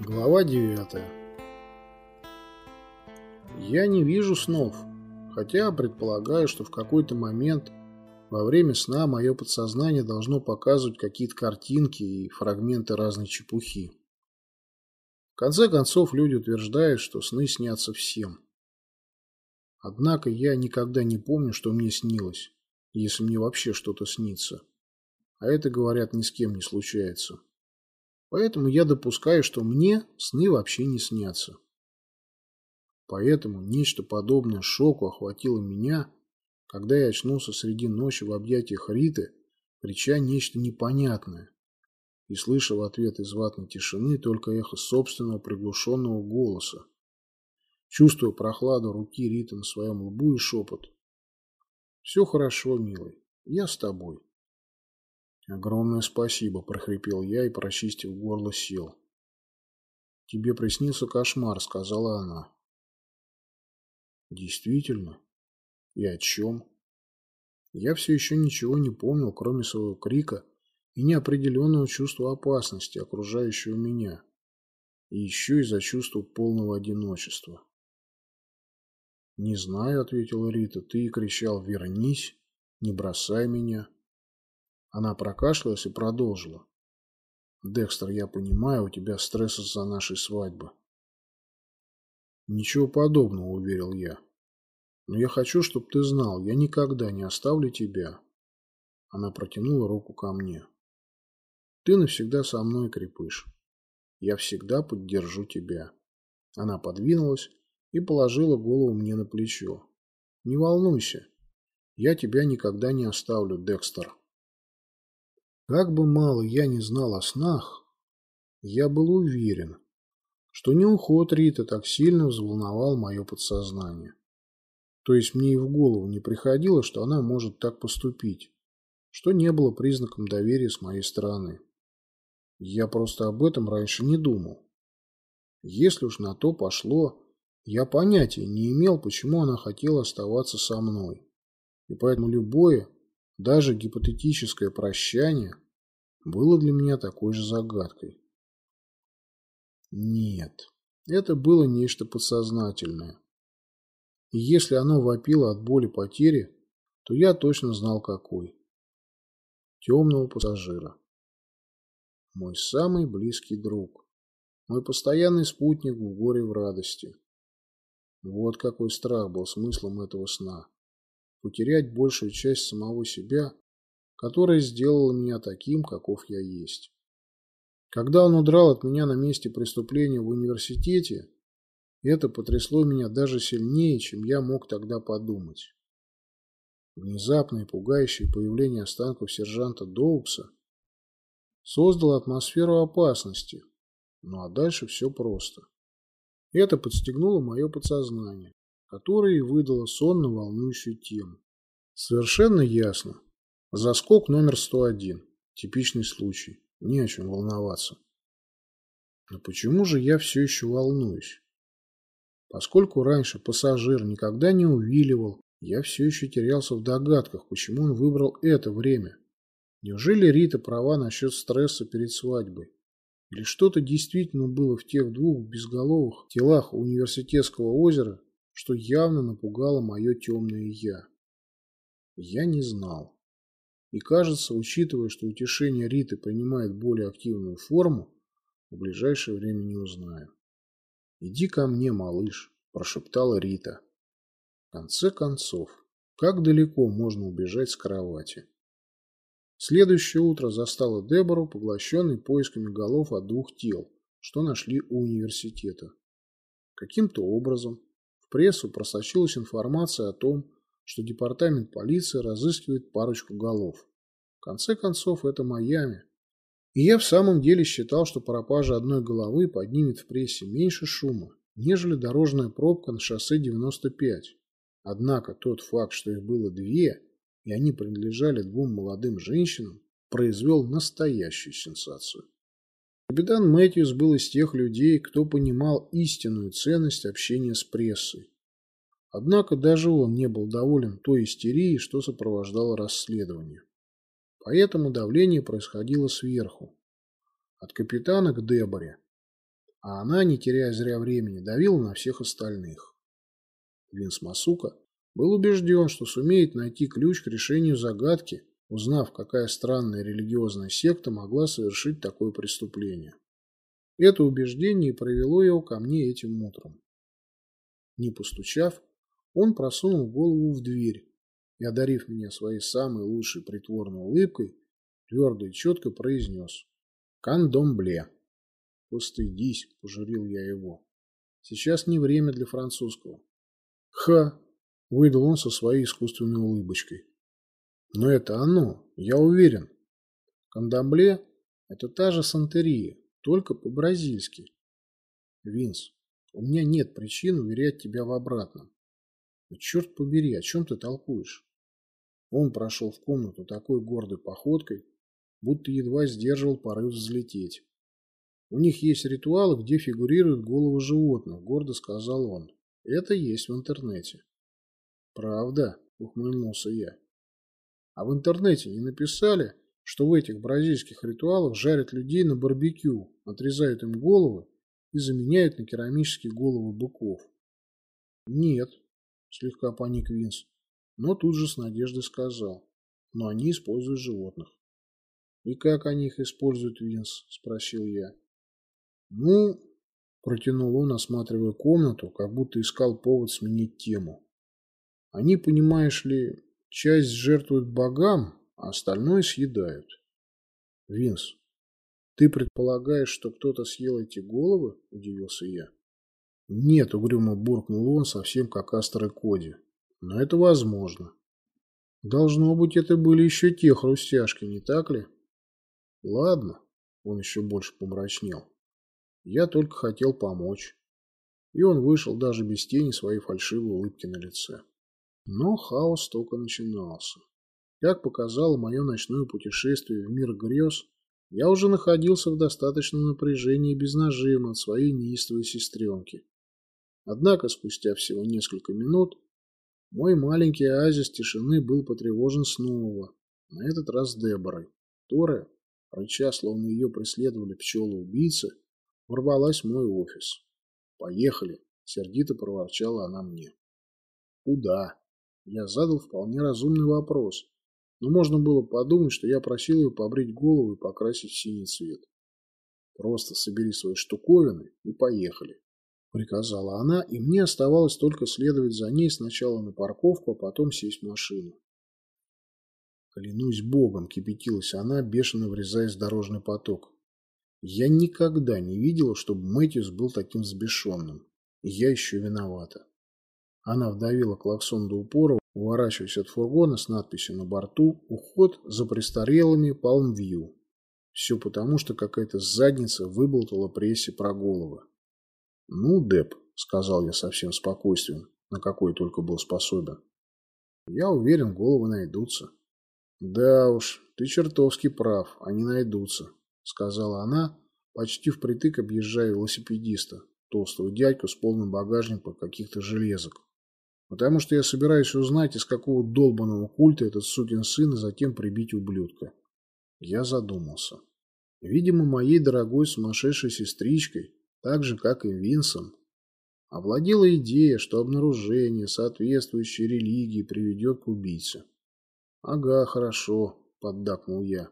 Глава 9 Я не вижу снов, хотя предполагаю, что в какой-то момент во время сна мое подсознание должно показывать какие-то картинки и фрагменты разной чепухи. В конце концов, люди утверждают, что сны снятся всем. Однако я никогда не помню, что мне снилось, если мне вообще что-то снится. А это, говорят, ни с кем не случается. Поэтому я допускаю, что мне сны вообще не снятся. Поэтому нечто подобное шоку охватило меня, когда я очнулся среди ночи в объятиях Риты, крича нечто непонятное и слыша в ответ из ватной тишины только эхо собственного приглушенного голоса. Чувствуя прохладу руки Риты на своем лбу и шепот. «Все хорошо, милый, я с тобой». «Огромное спасибо», – прохрипел я и, прочистив горло, сел. «Тебе приснился кошмар», – сказала она. «Действительно? И о чем?» Я все еще ничего не помнил, кроме своего крика и неопределенного чувства опасности, окружающего меня, и еще из-за чувства полного одиночества. «Не знаю», — ответила Рита, — «ты кричал «вернись», «не бросай меня». Она прокашлялась и продолжила. «Декстер, я понимаю, у тебя стресс из-за нашей свадьбы». «Ничего подобного», — уверил я. «Но я хочу, чтобы ты знал, я никогда не оставлю тебя». Она протянула руку ко мне. «Ты навсегда со мной, крепыш. Я всегда поддержу тебя». Она подвинулась и положила голову мне на плечо. «Не волнуйся, я тебя никогда не оставлю, Декстер». Как бы мало я не знал о снах, я был уверен, что не уход Риты так сильно взволновал мое подсознание. То есть мне и в голову не приходило, что она может так поступить, что не было признаком доверия с моей стороны. Я просто об этом раньше не думал. Если уж на то пошло, я понятия не имел, почему она хотела оставаться со мной. И поэтому любое, даже гипотетическое прощание было для меня такой же загадкой. Нет, это было нечто подсознательное. И если оно вопило от боли потери, то я точно знал какой. Темного пассажира. Мой самый близкий друг. Мой постоянный спутник в горе в радости. Вот какой страх был смыслом этого сна потерять большую часть самого себя, которая сделала меня таким, каков я есть. Когда он удрал от меня на месте преступления в университете, это потрясло меня даже сильнее, чем я мог тогда подумать. Внезапное пугающее появление останков сержанта Доукса создало атмосферу опасности, ну а дальше все просто. Это подстегнуло мое подсознание которое и выдало сонно волнующую тему. Совершенно ясно. Заскок номер 101. Типичный случай. Не о чем волноваться. Но почему же я все еще волнуюсь? Поскольку раньше пассажир никогда не увиливал, я все еще терялся в догадках, почему он выбрал это время. Неужели Рита права насчет стресса перед свадьбой? Или что-то действительно было в тех двух безголовых телах университетского озера, что явно напугало мое темное «я». Я не знал. И кажется, учитывая, что утешение Риты принимает более активную форму, в ближайшее время не узнаю. «Иди ко мне, малыш», – прошептала Рита. В конце концов, как далеко можно убежать с кровати? Следующее утро застало Дебору, поглощенной поисками голов от двух тел, что нашли у университета. Каким-то образом прессу просочилась информация о том, что департамент полиции разыскивает парочку голов. В конце концов, это Майами. И я в самом деле считал, что пропажа одной головы поднимет в прессе меньше шума, нежели дорожная пробка на шоссе 95. Однако тот факт, что их было две, и они принадлежали двум молодым женщинам, произвел настоящую сенсацию. Капитан Мэтьюс был из тех людей, кто понимал истинную ценность общения с прессой. Однако даже он не был доволен той истерией, что сопровождало расследование. Поэтому давление происходило сверху. От капитана к Деборе. а она, не теряя зря времени, давила на всех остальных. Винс Масука был убежден, что сумеет найти ключ к решению загадки, узнав, какая странная религиозная секта могла совершить такое преступление. Это убеждение привело его ко мне этим утром. Не постучав, он просунул голову в дверь и, одарив меня своей самой лучшей притворной улыбкой, твердо и четко произнес «Кандомбле». «Постыдись», – пожурил я его. «Сейчас не время для французского». «Ха!» – выдал он со своей искусственной улыбочкой. «Но это оно, я уверен. Кандомбле – это та же сантерия, только по-бразильски. Винс, у меня нет причин уверять тебя в обратном. Но черт побери, о чем ты толкуешь? Он прошел в комнату такой гордой походкой, будто едва сдерживал порыв взлететь. У них есть ритуалы, где фигурируют головы животных, гордо сказал он. Это есть в интернете. Правда, ухмыльнулся я. А в интернете не написали, что в этих бразильских ритуалах жарят людей на барбекю, отрезают им головы и заменяют на керамические головы быков. Нет, слегка паник Винс, но тут же с надеждой сказал, но они используют животных. И как они их используют, Винс? Спросил я. Ну, протянул он, осматривая комнату, как будто искал повод сменить тему. Они, понимаешь ли, часть жертвуют богам, а остальное съедают. Винс, «Ты предполагаешь, что кто-то съел эти головы?» – удивился я. «Нет», – угрюмо буркнул он, совсем как Астер и Коди. «Но это возможно». «Должно быть, это были еще те хрустяшки, не так ли?» «Ладно», – он еще больше помрачнел. «Я только хотел помочь». И он вышел даже без тени своей фальшивой улыбки на лице. Но хаос только начинался. Как показало мое ночное путешествие в мир грез, я уже находился в достаточном напряжении без нажима от своей неистовой сестренки. Однако спустя всего несколько минут мой маленький оазис тишины был потревожен снова, на этот раз Деборой, которая, рыча, словно ее преследовали пчелы-убийцы, ворвалась в мой офис. «Поехали!» – сердито проворчала она мне. «Куда?» Я задал вполне разумный вопрос, но можно было подумать, что я просил ее побрить голову и покрасить синий цвет. «Просто собери свои штуковины и поехали», – приказала она, и мне оставалось только следовать за ней сначала на парковку, а потом сесть в машину. Клянусь богом, кипятилась она, бешено врезаясь в дорожный поток. Я никогда не видела, чтобы Мэтьюс был таким взбешенным. Я еще виновата. Она вдавила клаксон до упора, уворачиваясь от фургона с надписью на борту «Уход за престарелыми Палмвью». Все потому, что какая-то задница выболтала прессе про головы. «Ну, Деп», — сказал я со всем спокойствием, на какой только был способен. «Я уверен, головы найдутся». «Да уж, ты чертовски прав, они найдутся», — сказала она, почти впритык объезжая велосипедиста, толстого дядьку с полным багажником каких-то железок. Потому что я собираюсь узнать, из какого долбанного культа этот сукин сын, и затем прибить ублюдка. Я задумался. Видимо, моей дорогой сумасшедшей сестричкой, так же, как и Винсом, овладела идея, что обнаружение соответствующей религии приведет к убийце. «Ага, хорошо», — поддакнул я.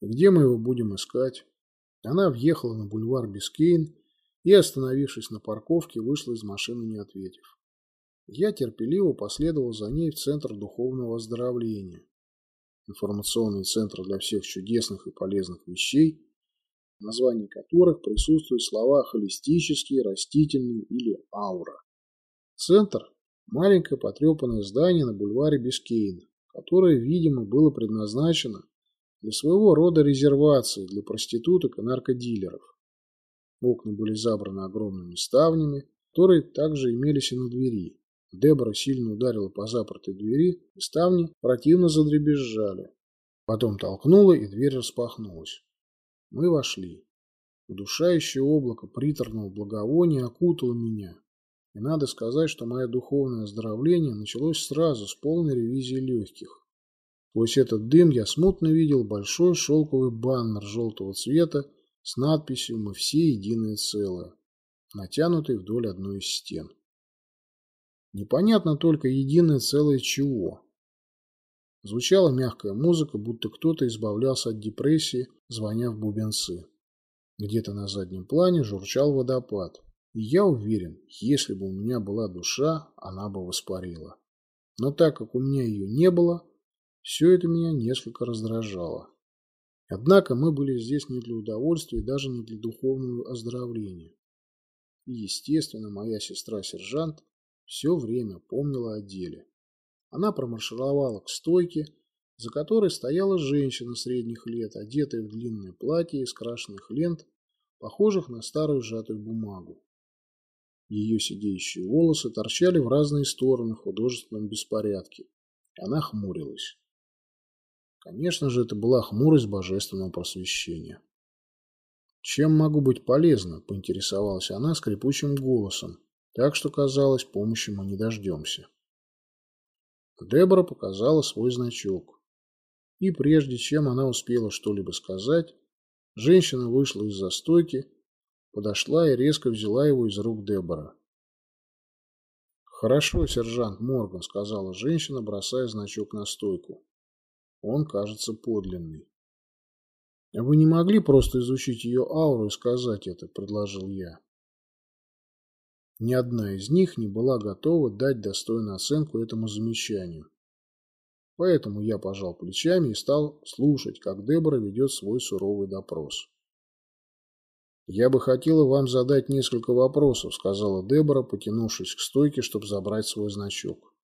«И где мы его будем искать?» Она въехала на бульвар Бискейн и, остановившись на парковке, вышла из машины, не ответив. Я терпеливо последовал за ней в Центр духовного оздоровления. Информационный центр для всех чудесных и полезных вещей, в названии которых присутствуют слова холистический, растительный или аура. Центр – маленькое потрепанное здание на бульваре Бискейн, которое, видимо, было предназначено для своего рода резервации для проституток и наркодилеров. Окна были забраны огромными ставнями, которые также имелись и на двери. Дебора сильно ударила по запертой двери, и ставни противно задребезжали. Потом толкнула, и дверь распахнулась. Мы вошли. Удушающее облако приторного благовония окутало меня. И надо сказать, что мое духовное оздоровление началось сразу с полной ревизии легких. Сквозь этот дым я смутно видел большой шелковый баннер желтого цвета с надписью «Мы все единое целое». натянутой вдоль одной из стен. Непонятно только единое целое чего. Звучала мягкая музыка, будто кто-то избавлялся от депрессии, звоня в бубенцы. Где-то на заднем плане журчал водопад. И я уверен, если бы у меня была душа, она бы воспарила. Но так как у меня ее не было, все это меня несколько раздражало. Однако мы были здесь не для удовольствия и даже не для духовного оздоровления. И, естественно, моя сестра-сержант все время помнила о деле. Она промаршировала к стойке, за которой стояла женщина средних лет, одетая в длинное платье из крашенных лент, похожих на старую сжатую бумагу. Ее сидеющие волосы торчали в разные стороны в художественном беспорядке. Она хмурилась. Конечно же, это была хмурость божественного просвещения. «Чем могу быть полезна?» – поинтересовалась она скрипучим голосом, так что, казалось, помощи мы не дождемся. Дебора показала свой значок. И прежде чем она успела что-либо сказать, женщина вышла из застойки, подошла и резко взяла его из рук Дебора. «Хорошо, сержант Морган», — сказала женщина, бросая значок на стойку. «Он кажется подлинный». «Вы не могли просто изучить ее ауру и сказать это?» – предложил я. Ни одна из них не была готова дать достойную оценку этому замечанию. Поэтому я пожал плечами и стал слушать, как Дебора ведет свой суровый допрос. «Я бы хотела вам задать несколько вопросов», — сказала Дебора, потянувшись к стойке, чтобы забрать свой значок.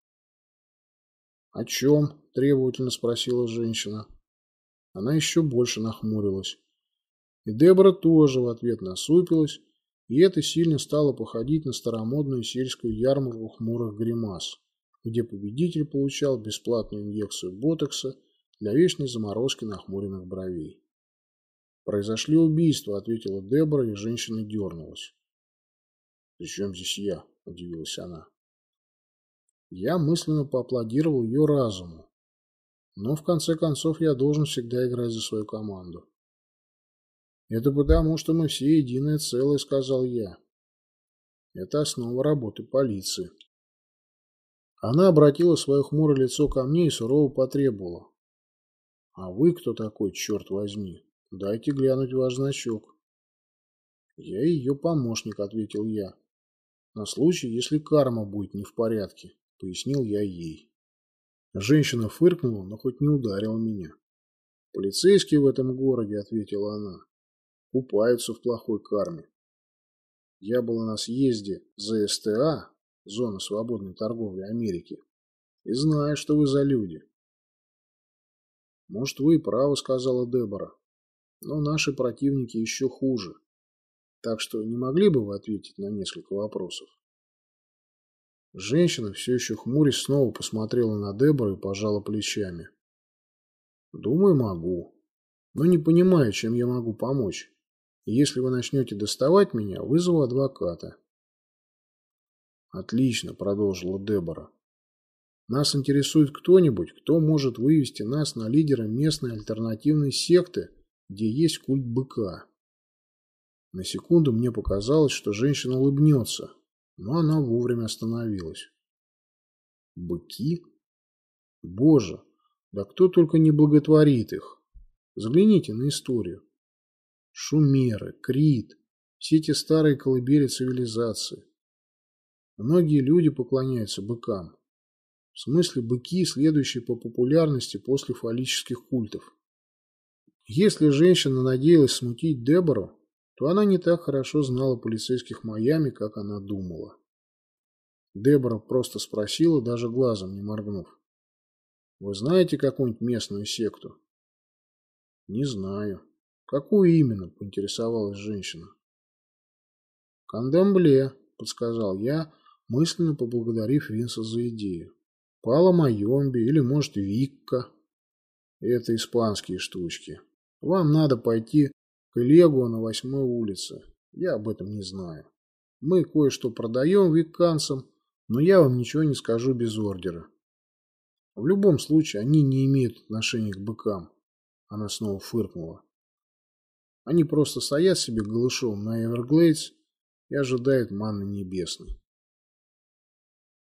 «О чем?» – требовательно спросила женщина. Она еще больше нахмурилась. И Дебора тоже в ответ насупилась, и это сильно стало походить на старомодную сельскую ярмарку хмурых гримас, где победитель получал бесплатную инъекцию ботокса для вечной заморозки нахмуренных бровей. «Произошли убийства», — ответила Дебора, и женщина дернулась. «При чем здесь я?» — удивилась она. Я мысленно поаплодировал ее разуму. Но в конце концов я должен всегда играть за свою команду. «Это потому, что мы все единое целое», — сказал я. «Это основа работы полиции». Она обратила свое хмурое лицо ко мне и сурово потребовала. «А вы кто такой, черт возьми? Дайте глянуть ваш значок». «Я ее помощник», — ответил я. «На случай, если карма будет не в порядке», — пояснил я ей. Женщина фыркнула, но хоть не ударила меня. «Полицейские в этом городе», — ответила она купаются в плохой карме. Я был на съезде ЗСТА, зона свободной торговли Америки, и знаю, что вы за люди. Может, вы и правы, сказала Дебора, но наши противники еще хуже. Так что не могли бы вы ответить на несколько вопросов? Женщина, все еще хмурясь, снова посмотрела на Дебору и пожала плечами. Думаю, могу. Но не понимаю, чем я могу помочь. Если вы начнете доставать меня, вызову адвоката. Отлично, продолжила Дебора. Нас интересует кто-нибудь, кто может вывести нас на лидера местной альтернативной секты, где есть культ быка. На секунду мне показалось, что женщина улыбнется, но она вовремя остановилась. Быки? Боже, да кто только не благотворит их. Взгляните на историю. Шумеры, Крит, все эти старые колыбели цивилизации. Многие люди поклоняются быкам. В смысле быки, следующие по популярности после фаллических культов. Если женщина надеялась смутить Дебору, то она не так хорошо знала полицейских Майами, как она думала. Дебора просто спросила, даже глазом не моргнув. «Вы знаете какую-нибудь местную секту?» «Не знаю», «Какую именно?» – поинтересовалась женщина. «Кандамбле», – подсказал я, мысленно поблагодарив Винса за идею. «Пала Майомби или, может, Викка». «Это испанские штучки. Вам надо пойти к Элегу на восьмой улице. Я об этом не знаю. Мы кое-что продаем викканцам, но я вам ничего не скажу без ордера. В любом случае, они не имеют отношения к быкам». Она снова фыркнула. Они просто стоят себе голышом на Эверглейдс и ожидает манны небесной.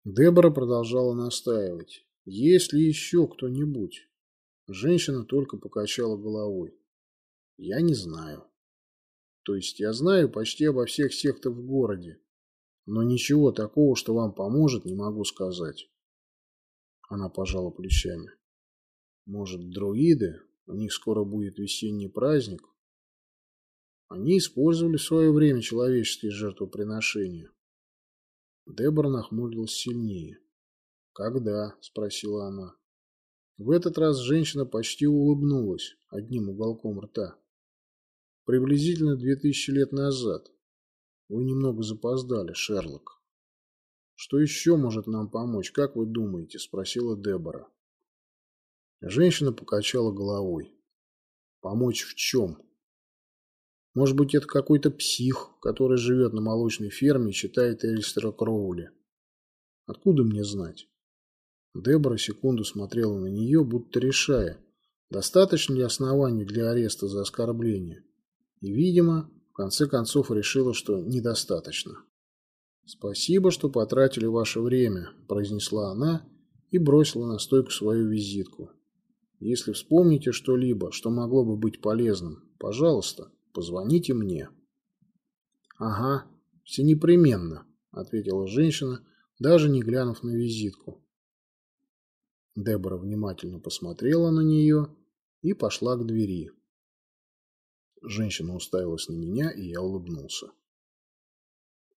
Дебора продолжала настаивать. Есть ли еще кто-нибудь? Женщина только покачала головой. Я не знаю. То есть я знаю почти обо всех сектах в городе, но ничего такого, что вам поможет, не могу сказать. Она пожала плечами. Может, друиды? У них скоро будет весенний праздник. Они использовали в свое время человеческие жертвоприношения. Дебора нахмурилась сильнее. «Когда?» – спросила она. В этот раз женщина почти улыбнулась одним уголком рта. «Приблизительно две тысячи лет назад. Вы немного запоздали, Шерлок». «Что еще может нам помочь, как вы думаете?» – спросила Дебора. Женщина покачала головой. «Помочь в чем?» Может быть, это какой-то псих, который живет на молочной ферме и читает Эльстера Кроули. Откуда мне знать? Дебора секунду смотрела на нее, будто решая, достаточно ли оснований для ареста за оскорбление. И, видимо, в конце концов решила, что недостаточно. «Спасибо, что потратили ваше время», – произнесла она и бросила на стойку свою визитку. «Если вспомните что-либо, что могло бы быть полезным, пожалуйста, позвоните мне». «Ага, все непременно», – ответила женщина, даже не глянув на визитку. Дебора внимательно посмотрела на нее и пошла к двери. Женщина уставилась на меня, и я улыбнулся.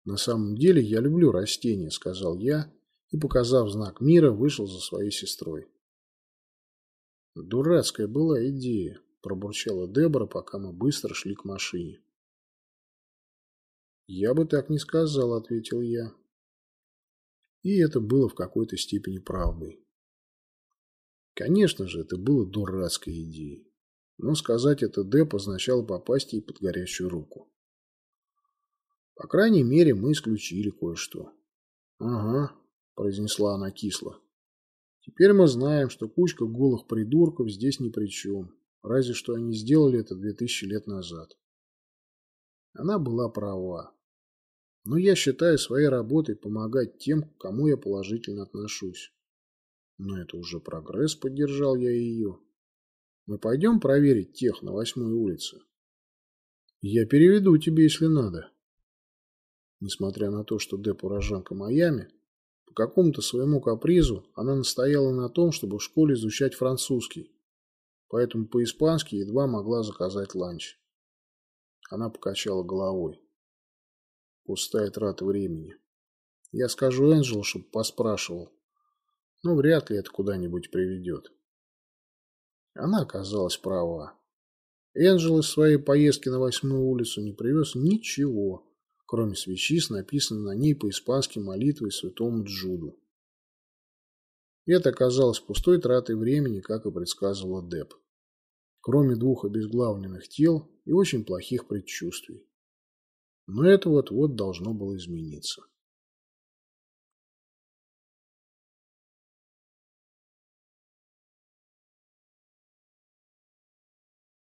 «На самом деле я люблю растения», — сказал я, и, показав знак мира, вышел за своей сестрой. «Дурацкая была идея», — пробурчала Дебора, пока мы быстро шли к машине. «Я бы так не сказал», — ответил я. И это было в какой-то степени правдой. Конечно же, это было дурацкой идеей. Но сказать это Деп означало попасть ей под горячую руку. По крайней мере, мы исключили кое-что. «Ага», – произнесла она кисло. «Теперь мы знаем, что кучка голых придурков здесь ни при чем, разве что они сделали это две тысячи лет назад». Она была права. Но я считаю своей работой помогать тем, к кому я положительно отношусь. Но это уже прогресс, поддержал я ее. Мы пойдем проверить тех на восьмой улице? Я переведу тебе, если надо. Несмотря на то, что Деп уроженка Майами, по какому-то своему капризу она настояла на том, чтобы в школе изучать французский, поэтому по-испански едва могла заказать ланч. Она покачала головой. Пустая трата времени. Я скажу Энджелу, чтобы поспрашивал, но вряд ли это куда-нибудь приведет. Она оказалась права. Энджел из своей поездки на восьмую улицу не привез ничего, кроме свечи с написанной на ней по-испански молитвой святому Джуду. И это оказалось пустой тратой времени, как и предсказывала Деп. Кроме двух обезглавленных тел и очень плохих предчувствий. Но это вот-вот должно было измениться.